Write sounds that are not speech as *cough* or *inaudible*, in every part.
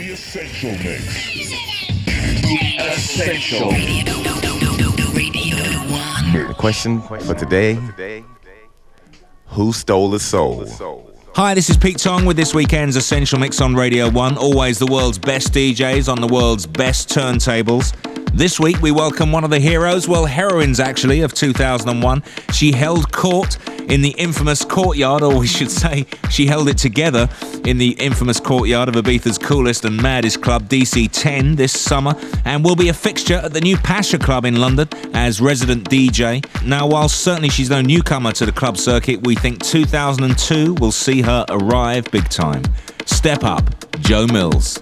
The Essential Mix. Essential. The question for today Who stole the soul? Hi, this is Pete Tong with this weekend's Essential Mix on Radio 1. Always the world's best DJs on the world's best turntables. This week we welcome one of the heroes, well, heroines actually, of 2001. She held court in the infamous courtyard, or we should say, she held it together in the infamous courtyard of Ibiza's coolest and maddest club, DC 10, this summer, and will be a fixture at the new Pacha Club in London as resident DJ. Now, while certainly she's no newcomer to the club circuit, we think 2002 will see her arrive big time. Step up, Jo Mills.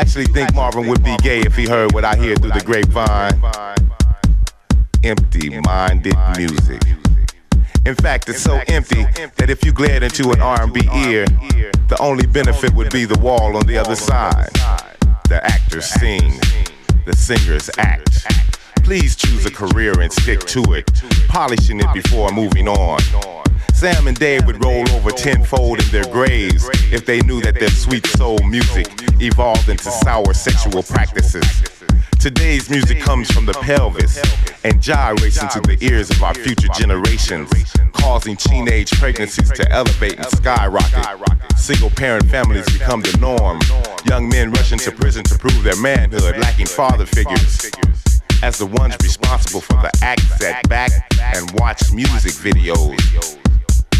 Actually think Marvin would be gay if he heard what I hear through the grapevine. Empty minded music. In fact, it's so empty that if you glared into an R&B ear, the only benefit would be the wall on the other side. The actors sing, the singers act. Please choose a career and stick to it, polishing it before moving on. Sam and Dave would roll over tenfold in their graves if they knew that their sweet soul music evolved into sour sexual practices. Today's music comes from the pelvis and gyrates into the ears of our future generations, causing teenage pregnancies to elevate and skyrocket. Single parent families become the norm. Young men rush into prison to prove their manhood, lacking father figures. As the ones responsible for the acts that back and watch music videos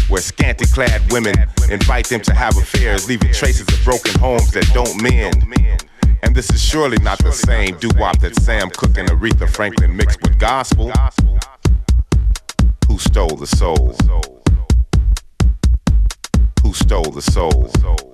where scanty clad women invite them to have affairs, leaving traces of broken homes that don't mend. And this is surely not the same doo wop that Sam Cooke and Aretha Franklin mixed with gospel. Who stole the soul? Who stole the soul?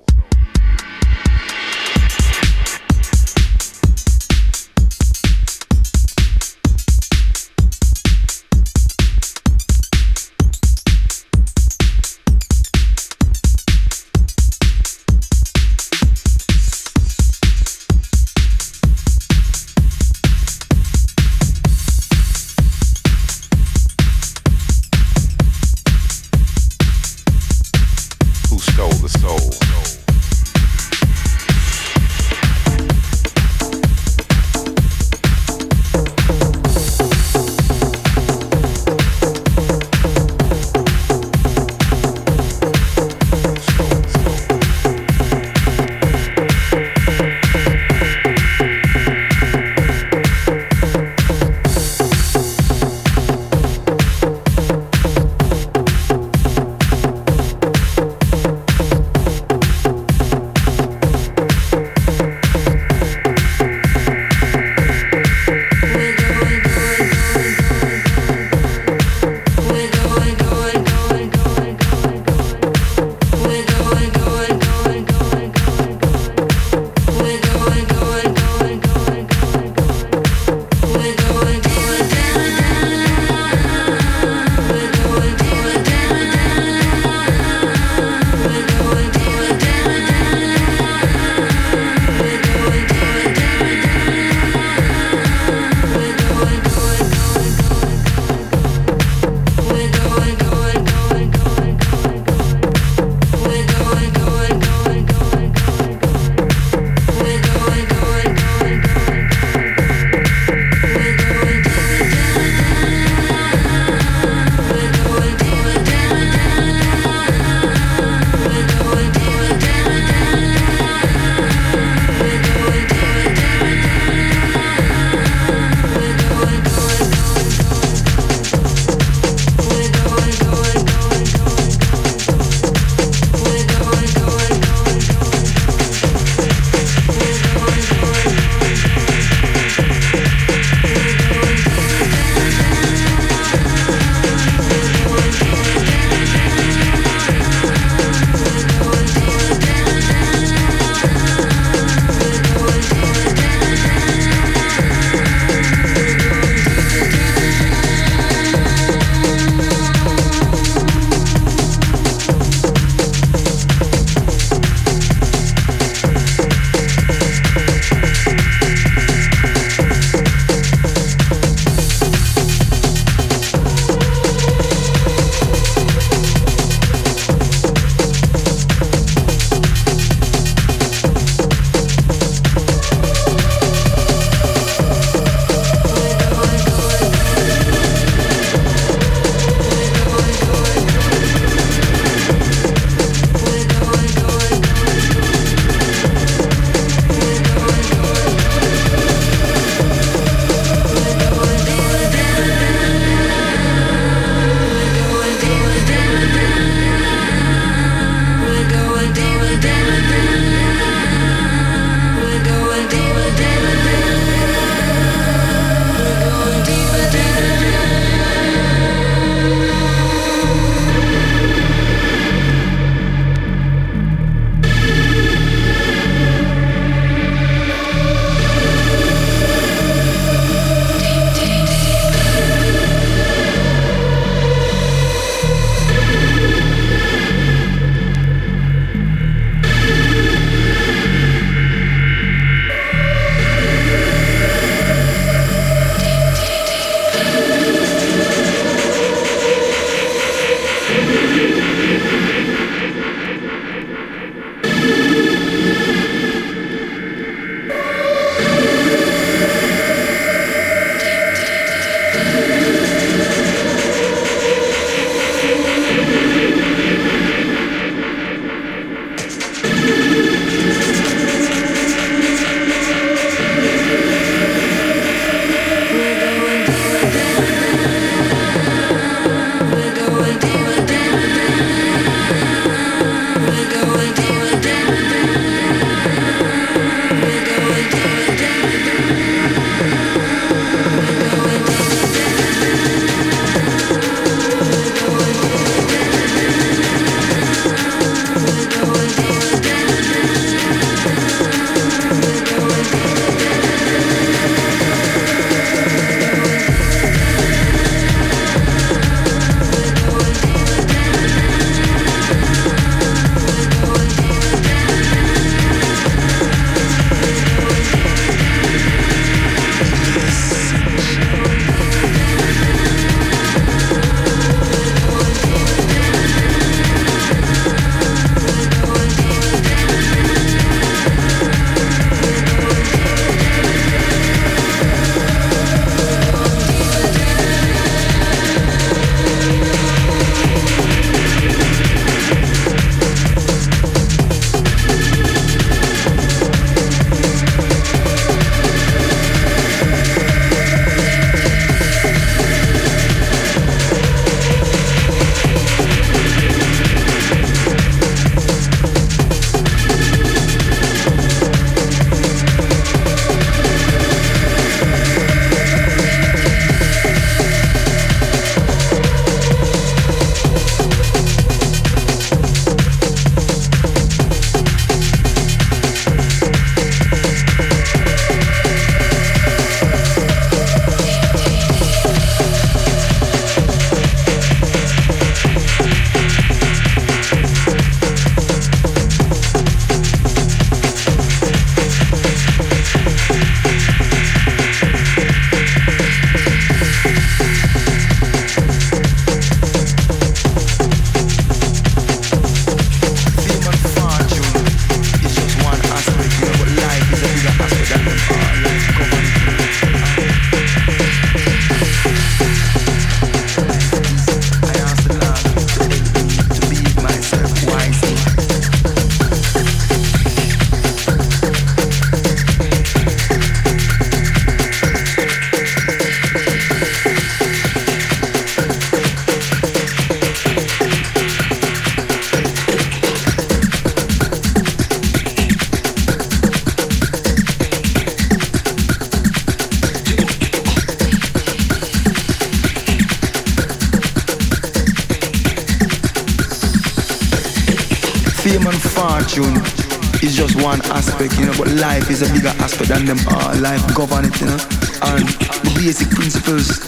Aspect, you know, but life is a bigger aspect than them all. Life govern it, you know. And the basic principles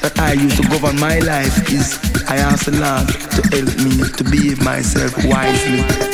that I use to govern my life is I ask the Lord to help me to behave myself wisely.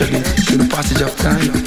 It through the passage of time.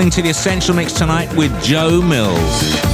Listening to the Essential Mix tonight with Jo Mills.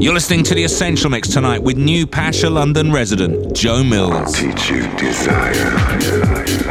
Listening to the Essential Mix tonight with new Pacha London resident Jo Mills. I'll teach you desire.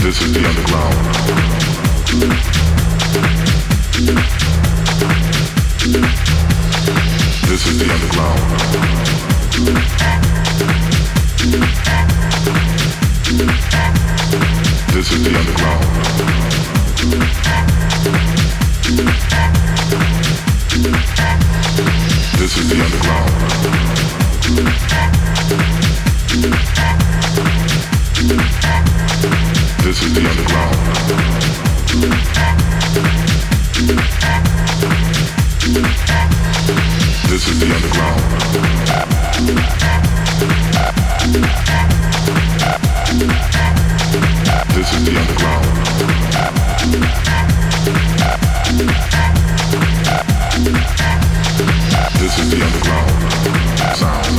This is the underground. This is the underground. This is the underground. Sound.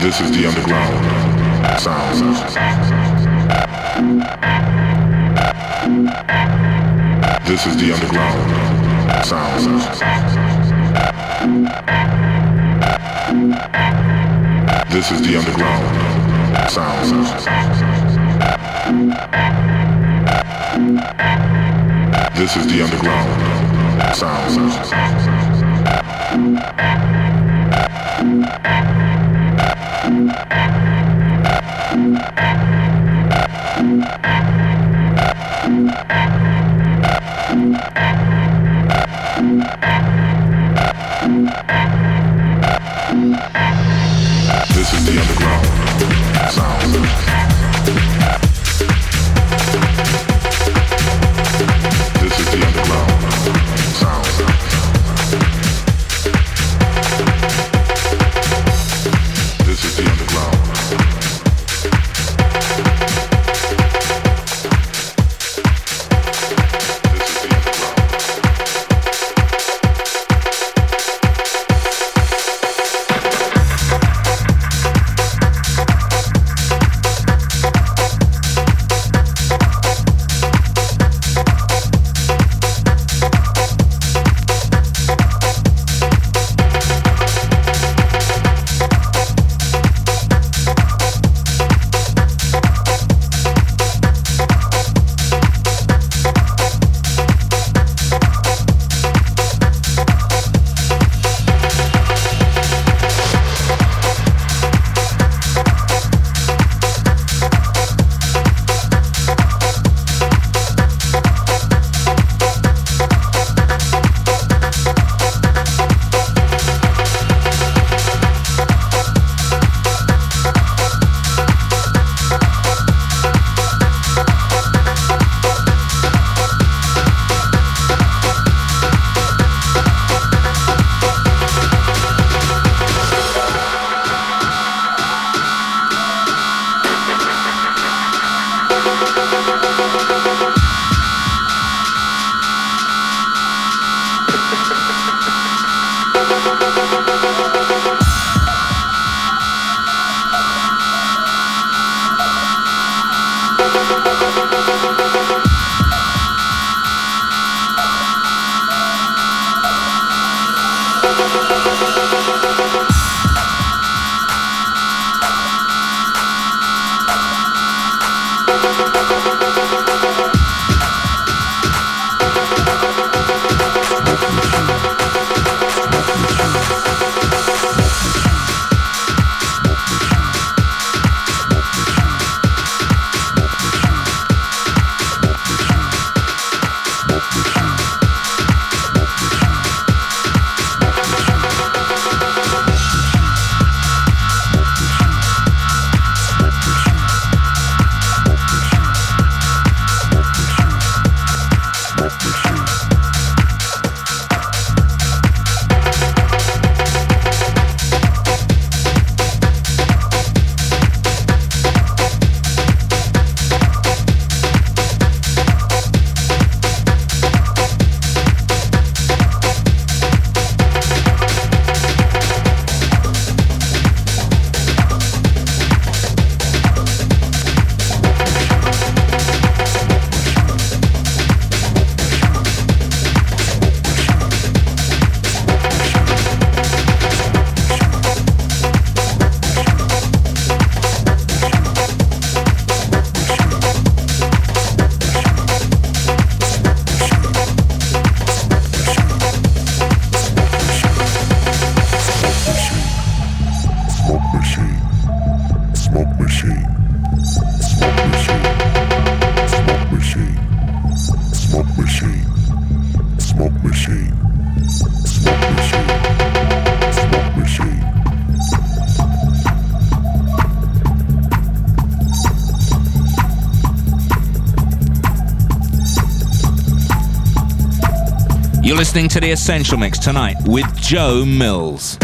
This is the underground sounds. This is the underground sounds. This is the underground sounds. This is the underground sounds. Is the underground sound. listening to The Essential Mix tonight with Jo Mills.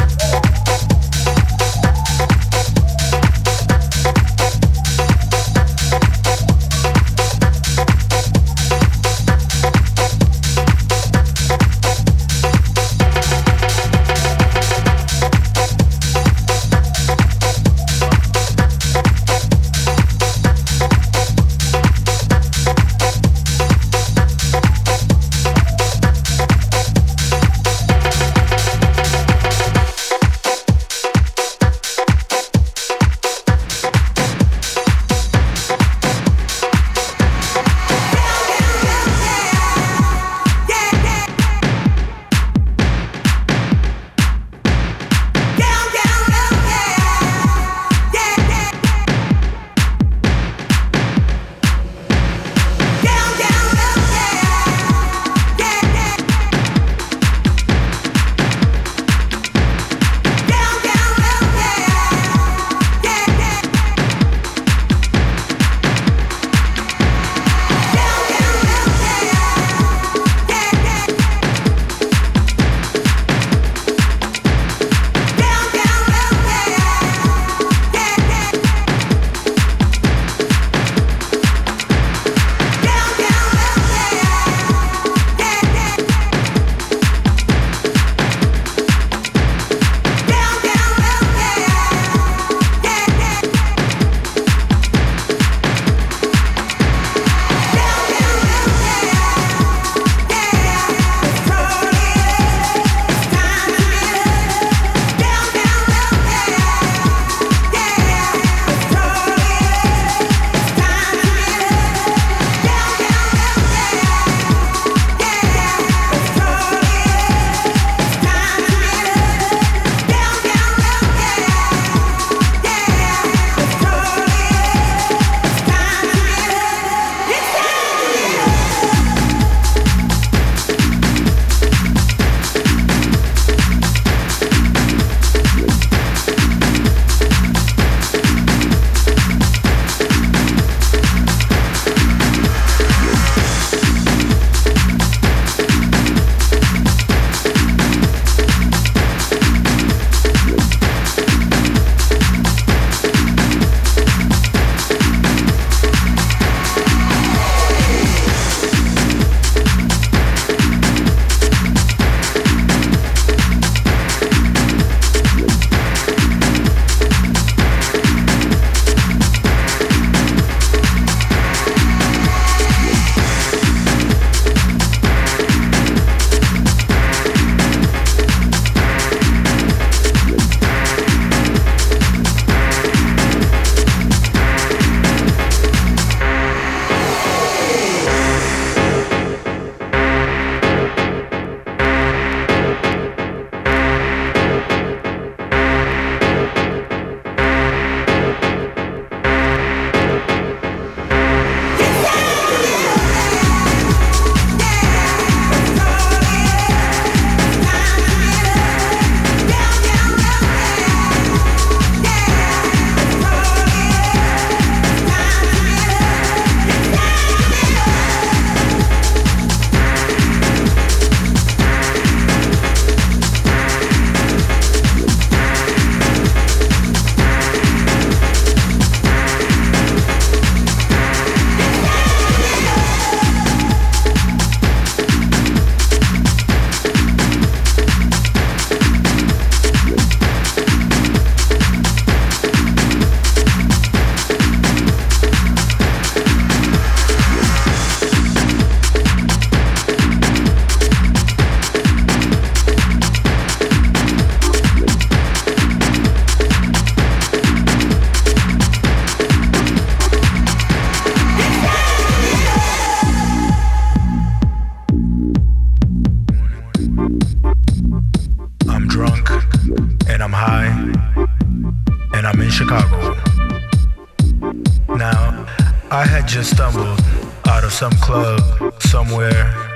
I had just stumbled out of some club somewhere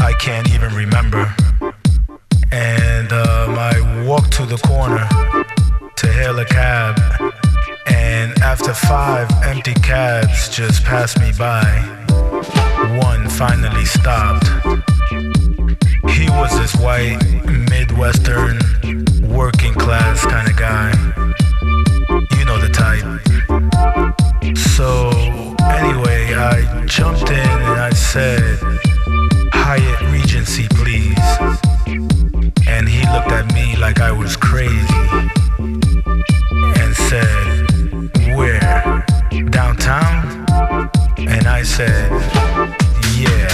I can't even remember. And um, I walked to the corner to hail a cab. And after five empty cabs just passed me by, one finally stopped. He was this white, Midwestern, working class kind of guy. You know the type. Jumped in and I said, Hyatt Regency, please. And he looked at me like I was crazy and said, Where? Downtown? And I said, Yeah,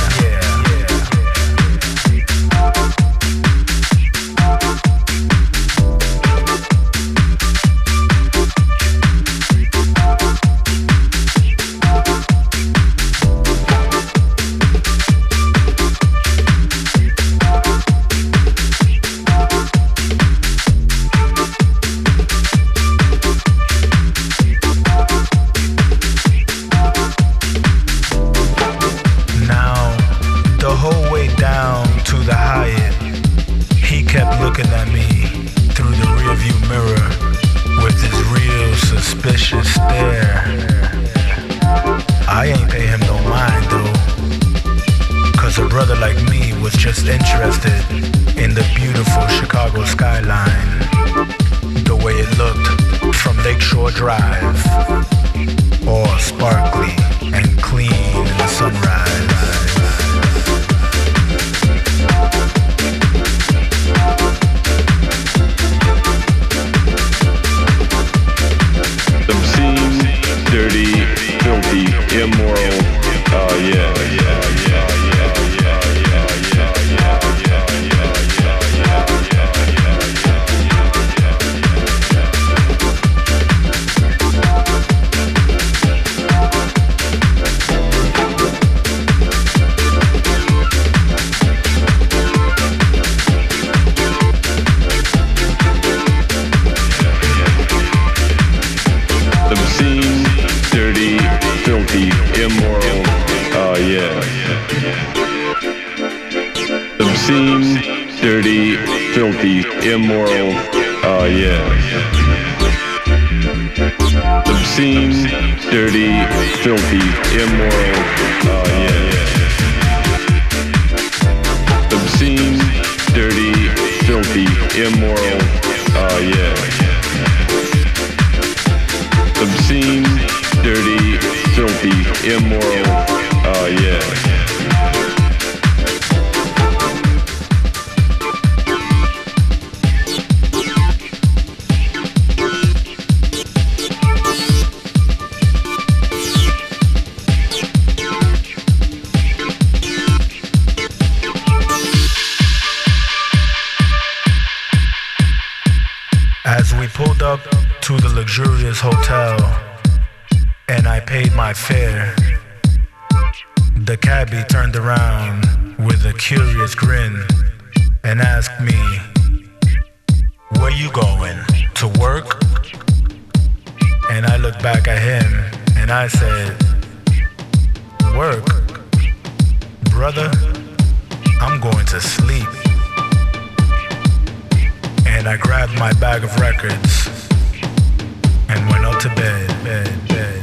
him and I said, Work, brother, I'm going to sleep. And I grabbed my bag of records and went up to bed, bed, bed.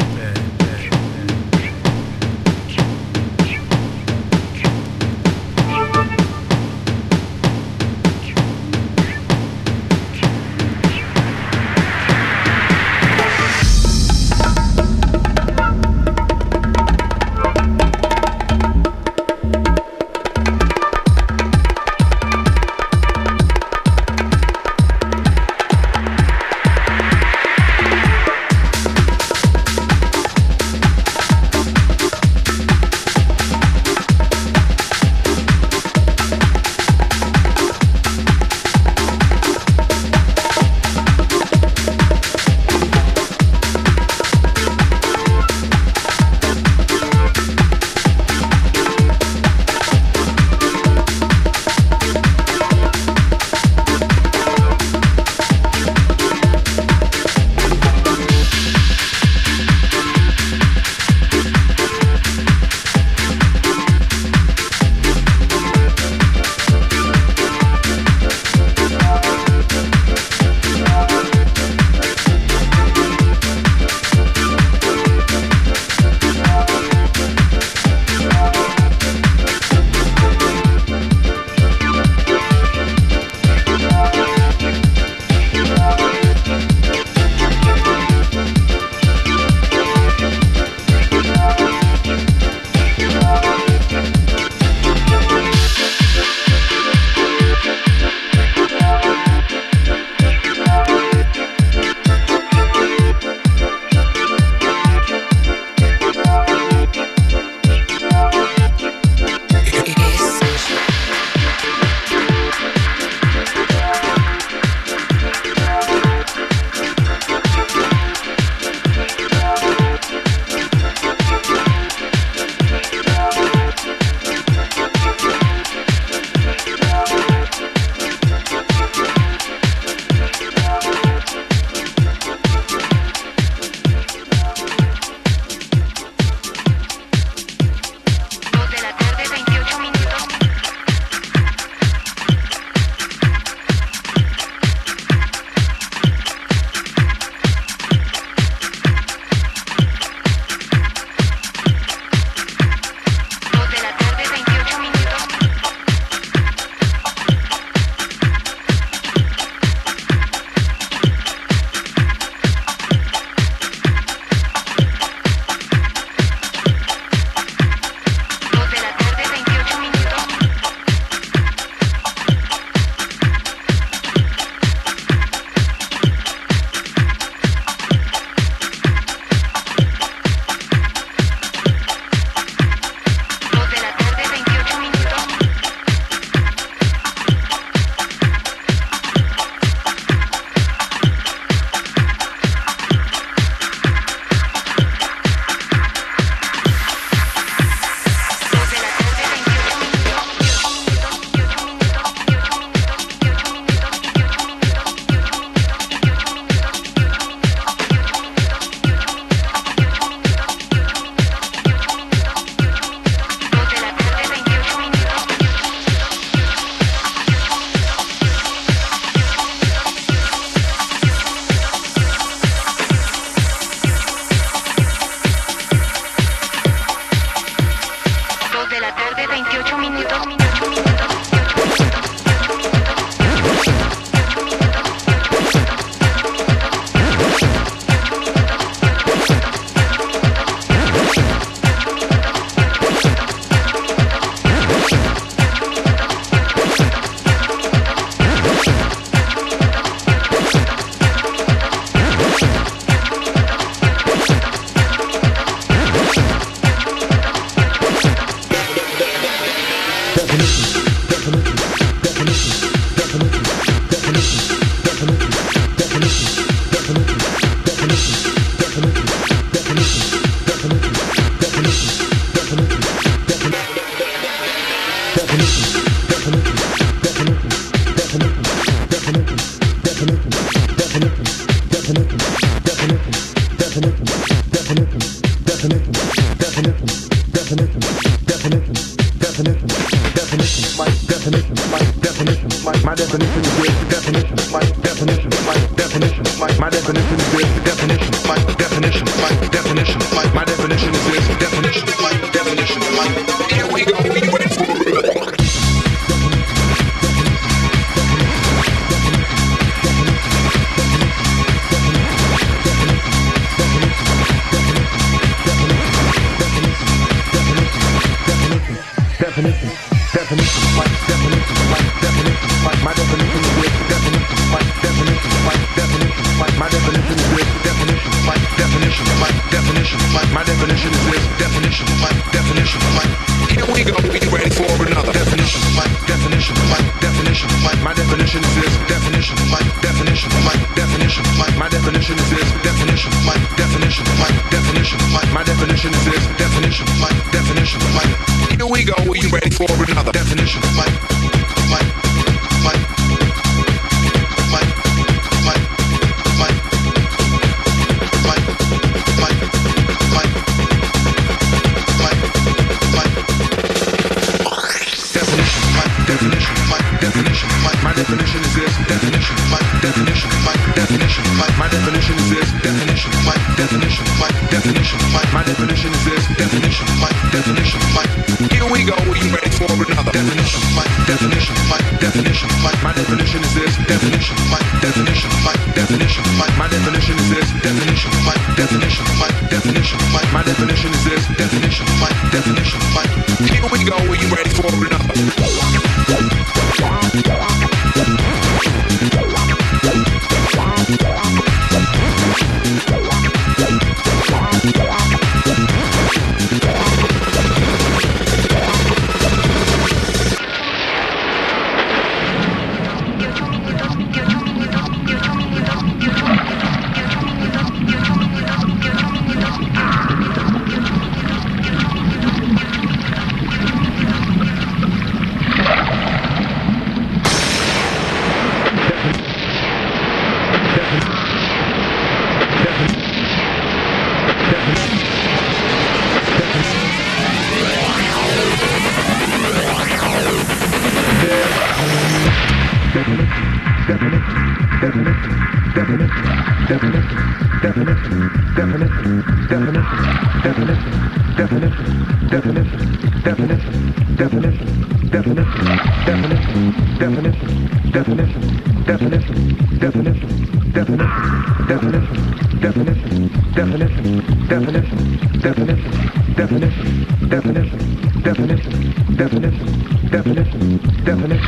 Yeah.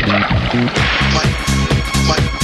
definition, fight.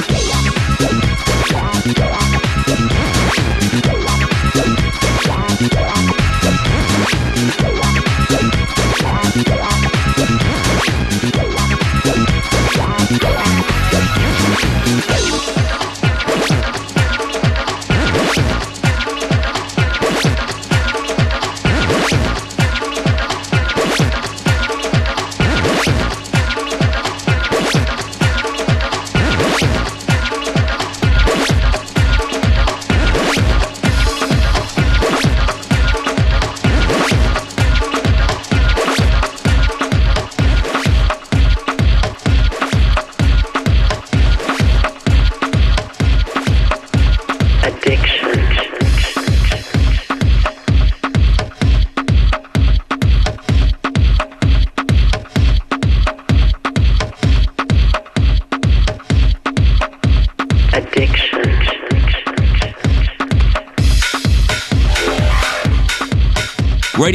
Thank you.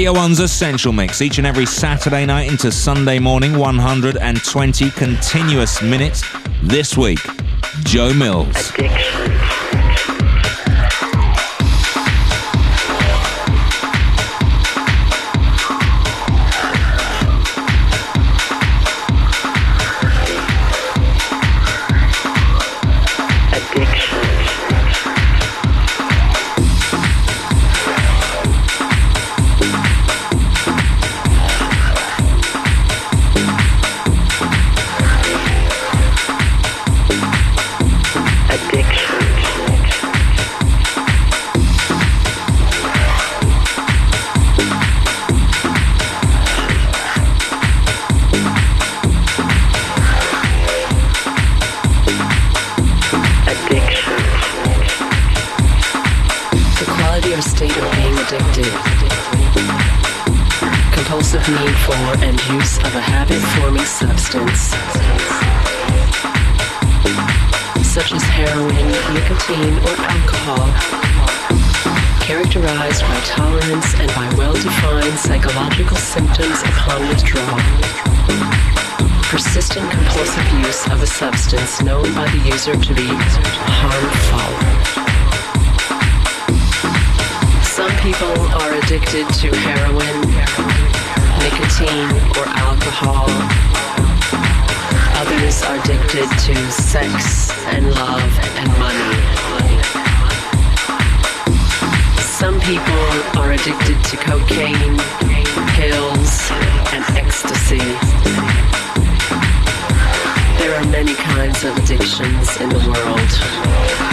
Radio 1's Essential Mix each and every Saturday night into Sunday morning, 120 continuous minutes. This week, Jo Mills. Addiction. known by the user to be harmful. Some people are addicted to heroin, nicotine, or alcohol. Others are addicted to sex and love and money. Some people are addicted to cocaine, pills, and ecstasy. There are many kinds of addictions in the world.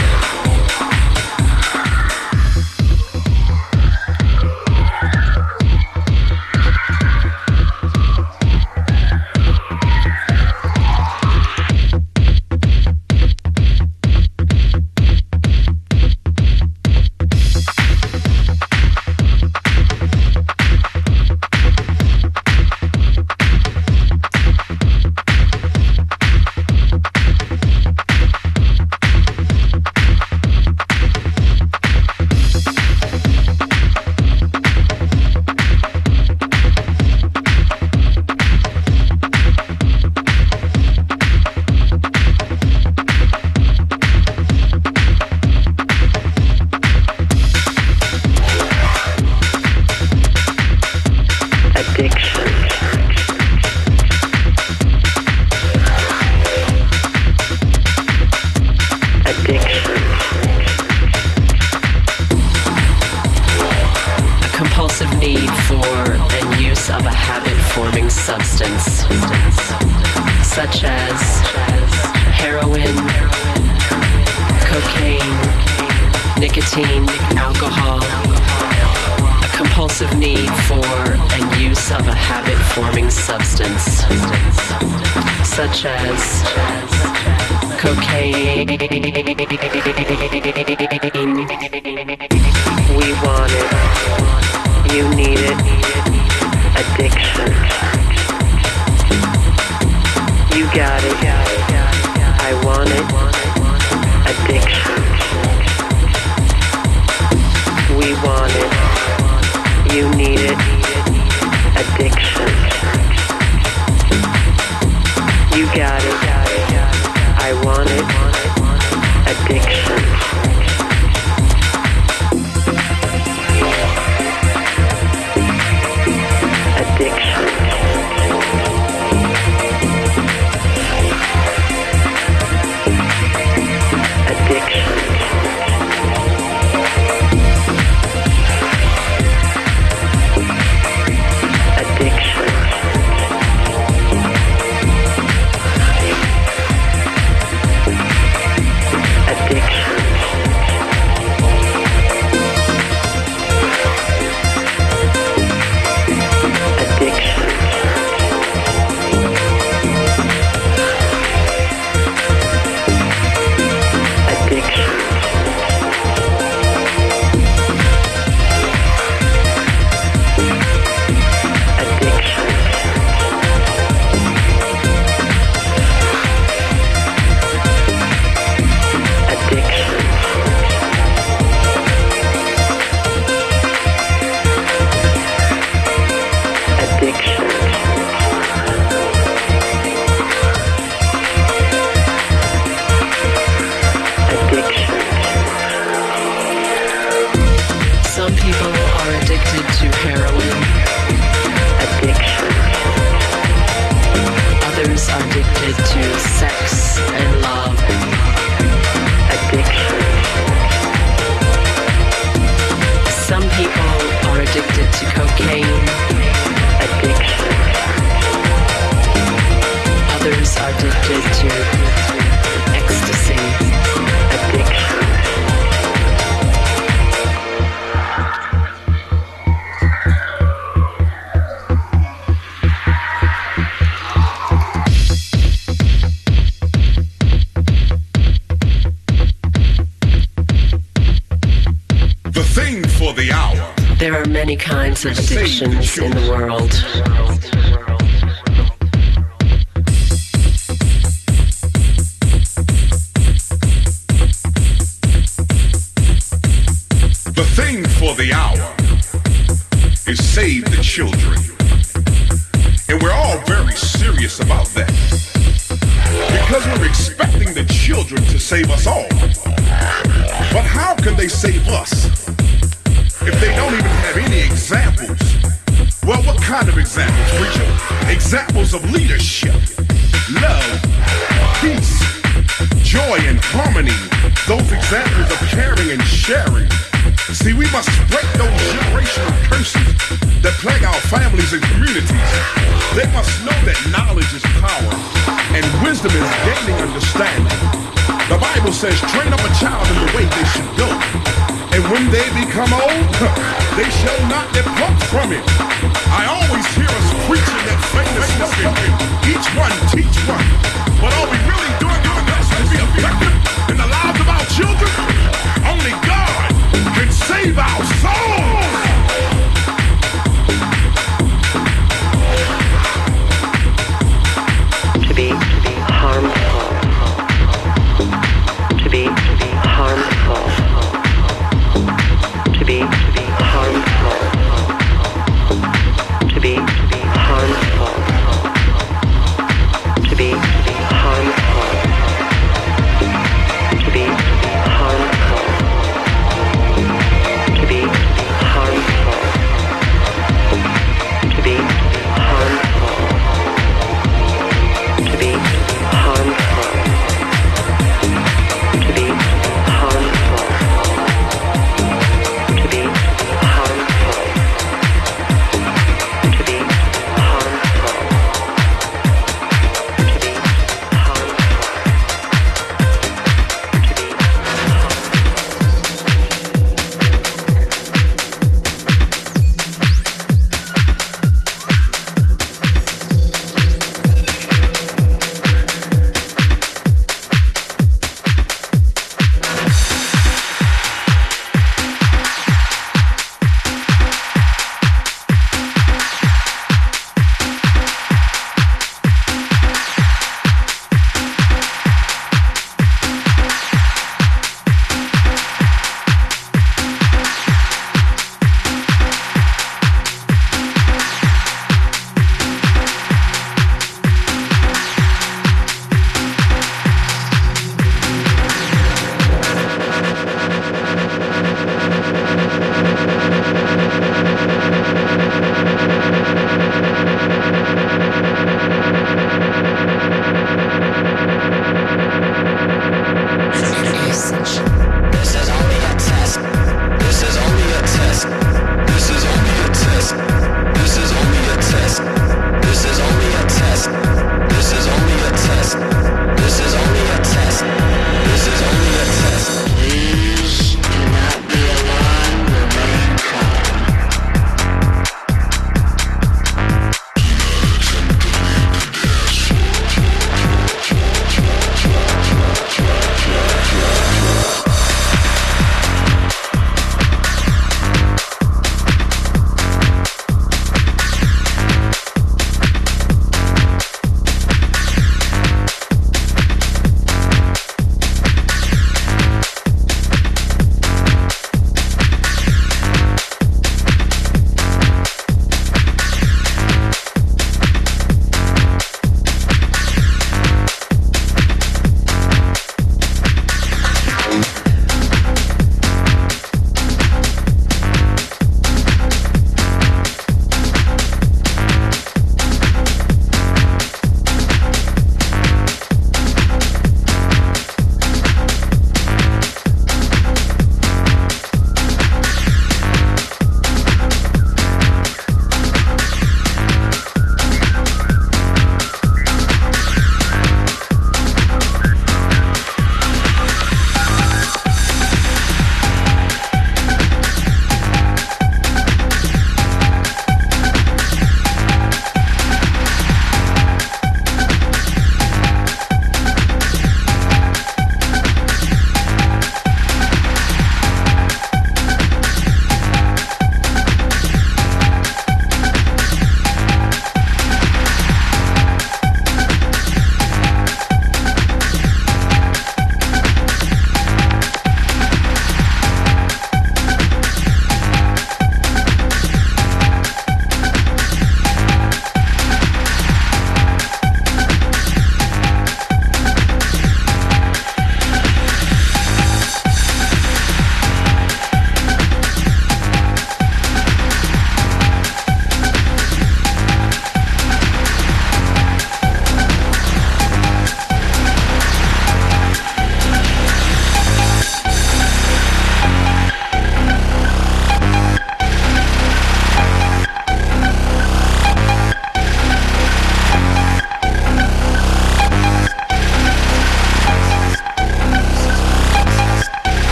Save us all. But how can they save us? if they don't even have any examples? Well, what kind of examples, preacher? Examples of leadership, love, peace, joy, and harmony. Those examples of caring and sharing. See, we must break those generational curses that plague our families and communities. They must know that knowledge is power and wisdom is gaining understanding. The Bible says, train up a child in the way they should go. And when they become old, *laughs* they shall not depart from it. I always hear us preaching that famous slogan, each one teach one. But are we really doing our best to be effective in the lives of our children? Only God can save our souls.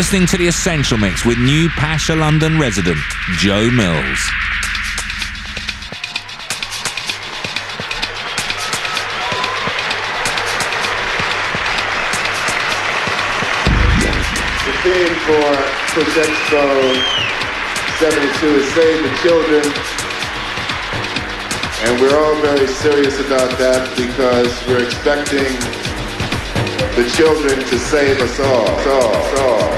Listening to The Essential Mix with new Pacha London resident, Jo Mills. The theme for Expo 72 is Save the Children. And we're all very serious about that because we're expecting the children to save us all, all, all,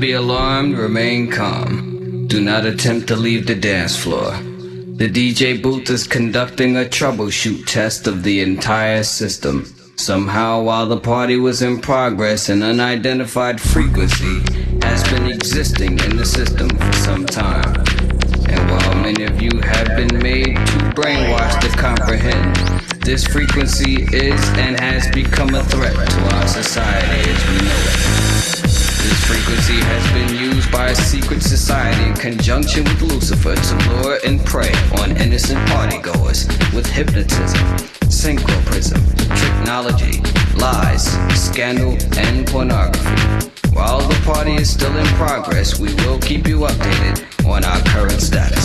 remain calm. Do not attempt to leave the dance floor. The DJ booth is conducting a troubleshoot test of the entire system. Somehow, while the party was in progress, an unidentified frequency has been existing in the system for some time. And while many of you have been made too brainwashed to comprehend, this frequency is and has become a threat to our society as we know it. This frequency has been used by a secret society in conjunction with Lucifer to lure and prey on innocent partygoers with hypnotism, synchroprism, technology, lies, scandal, and pornography. While the party is still in progress, we will keep you updated on our current status.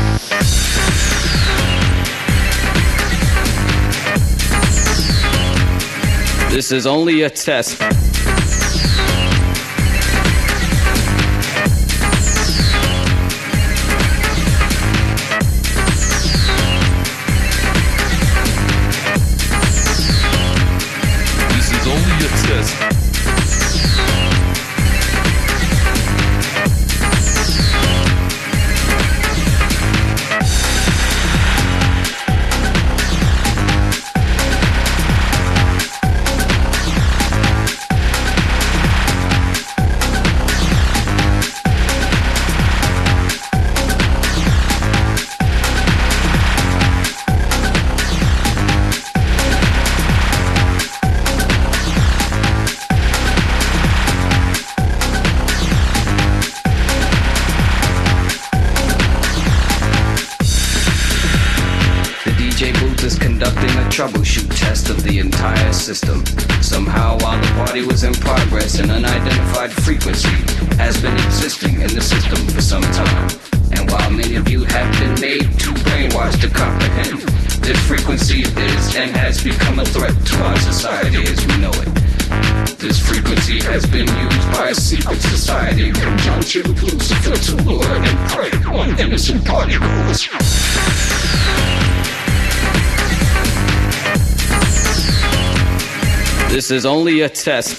This is only a test. is only a test.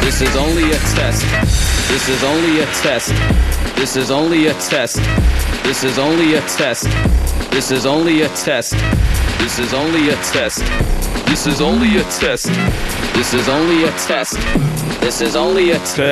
This is only a test. This is only a test. This is only a test. This is only a test. This is only a test. This is only a test. This is only a test. This is only a test. This is only a test.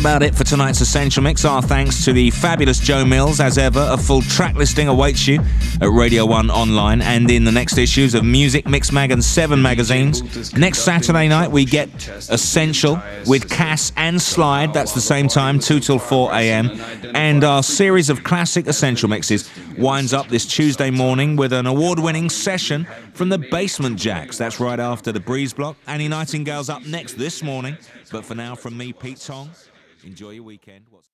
About it for tonight's Essential Mix. Our thanks to the fabulous Jo Mills. As ever, a full track listing awaits you at Radio 1 online and in the next issues of Muzik, Mix Mag, and Seven magazines. Next Saturday night, we get Essential with Cass and Slide. That's the same time, 2 till 4 a.m. And our series of classic Essential Mixes winds up this Tuesday morning with an award winning session from the Basement Jaxx. That's right after the Breezeblock. Annie Nightingale's up next this morning. But for now, from me, Pete Tong. Enjoy your weekend. What's